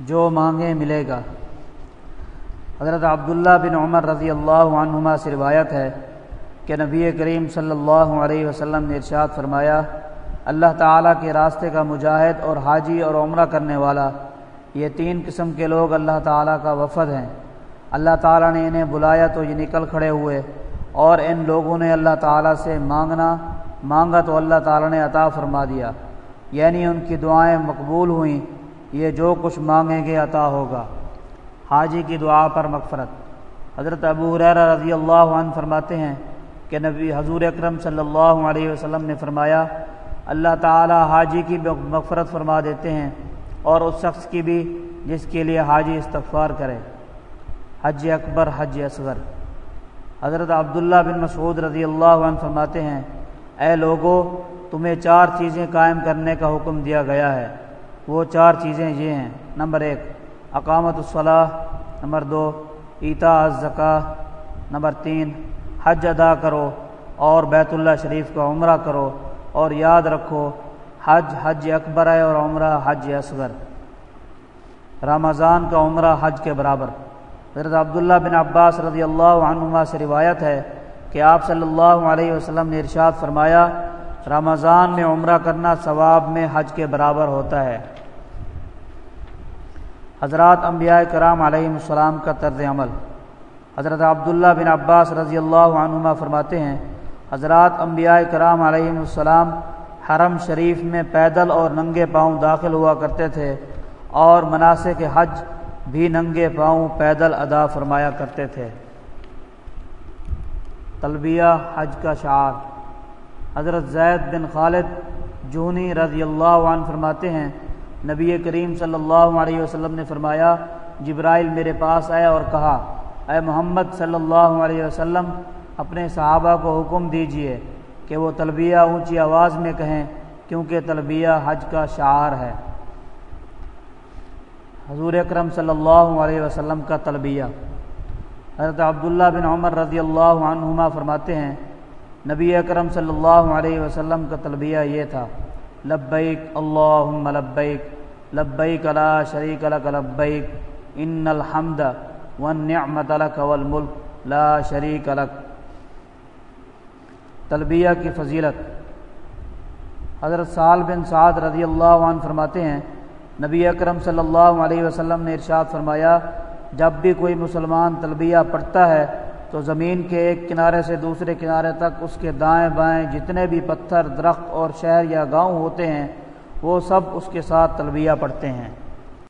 جو مانگے ملے گا۔ حضرت عبداللہ بن عمر رضی اللہ عنہما سے روایت ہے کہ نبی کریم صلی اللہ علیہ وسلم نے ارشاد فرمایا، اللہ تعالیٰ کے راستے کا مجاہد اور حاجی اور عمرہ کرنے والا، یہ تین قسم کے لوگ اللہ تعالیٰ کا وفد ہیں۔ اللہ تعالیٰ نے انہیں بلایا تو یہ نکل کھڑے ہوئے اور ان لوگوں نے اللہ تعالیٰ سے مانگنا، مانگا تو اللہ تعالیٰ نے عطا فرما دیا۔ یعنی ان کی دعائیں مقبول ہوئیں۔ یہ جو کچھ مانگیں گے عطا ہوگا۔ حاجی کی دعا پر مغفرت۔ حضرت ابو حریر رضی اللہ عنہ فرماتے ہیں کہ نبی حضور اکرم صلی اللہ علیہ وسلم نے فرمایا، اللہ تعالی حاجی کی مغفرت فرما دیتے ہیں اور اس شخص کی بھی جس کے لیے حاجی استغفار کرے۔ حج اکبر، حج اصغر۔ حضرت عبداللہ بن مسعود رضی اللہ عنہ فرماتے ہیں، اے لوگو، تمہیں چار چیزیں قائم کرنے کا حکم دیا گیا ہے۔ وہ چار چیزیں یہ ہیں۔ نمبر ایک، اقامت الصلاح۔ نمبر دو ایتا ازکا نمبر تین، حج ادا کرو اور بیت اللہ شریف کا عمرہ کرو اور یاد رکھو، حج حج اکبر ہے اور عمرہ حج اصغر۔ رمضان کا عمرہ حج کے برابر۔ حضرت عبداللہ بن عباس رضی اللہ عنہما سے روایت ہے کہ آپ صلی اللہ علیہ وسلم نے ارشاد فرمایا، رمضان میں عمرہ کرنا ثواب میں حج کے برابر ہوتا ہے۔ حضرات انبیاء کرام علیہ السلام کا طرز عمل۔ حضرت عبداللہ بن عباس رضی اللہ عنہما فرماتے ہیں، حضرات انبیاء کرام علیہ السلام حرم شریف میں پیدل اور ننگے پاؤں داخل ہوا کرتے تھے اور مناسب کے حج بھی ننگے پاؤں پیدل ادا فرمایا کرتے تھے۔ تلبیہ حج کا شعار۔ حضرت زید بن خالد جونی رضی اللہ عنہ فرماتے ہیں نبی کریم صلی اللہ علیہ وسلم نے فرمایا، جبرائیل میرے پاس آیا اور کہا، اے محمد صلی اللہ علیہ وسلم، اپنے صحابہ کو حکم دیجیے کہ وہ تلبیہ اونچی آواز میں کہیں، کیونکہ تلبیہ حج کا شعار ہے۔ حضور اکرم صلی اللہ علیہ وسلم کا تلبیہ۔ حضرت عبداللہ بن عمر رضی اللہ عنہما فرماتے ہیں، نبی اکرم صلی اللہ علیہ وسلم کا تلبیہ یہ تھا۔ لبیک، اللہم لبیک لبیک لا شریک لک لبیک، ان الحمد والنعمت لک والملک لا شریک لک۔ تلبیہ کی فضیلت۔ حضرت سال بن سعد رضی اللہ عنہ فرماتے ہیں، نبی اکرم صلی اللہ علیہ وسلم نے ارشاد فرمایا، جب بھی کوئی مسلمان تلبیہ پڑھتا ہے تو زمین کے ایک کنارے سے دوسرے کنارے تک اس کے دائیں بائیں جتنے بھی پتھر، درخت اور شہر یا گاؤں ہوتے ہیں، وہ سب اس کے ساتھ تلبیہ پڑھتے ہیں۔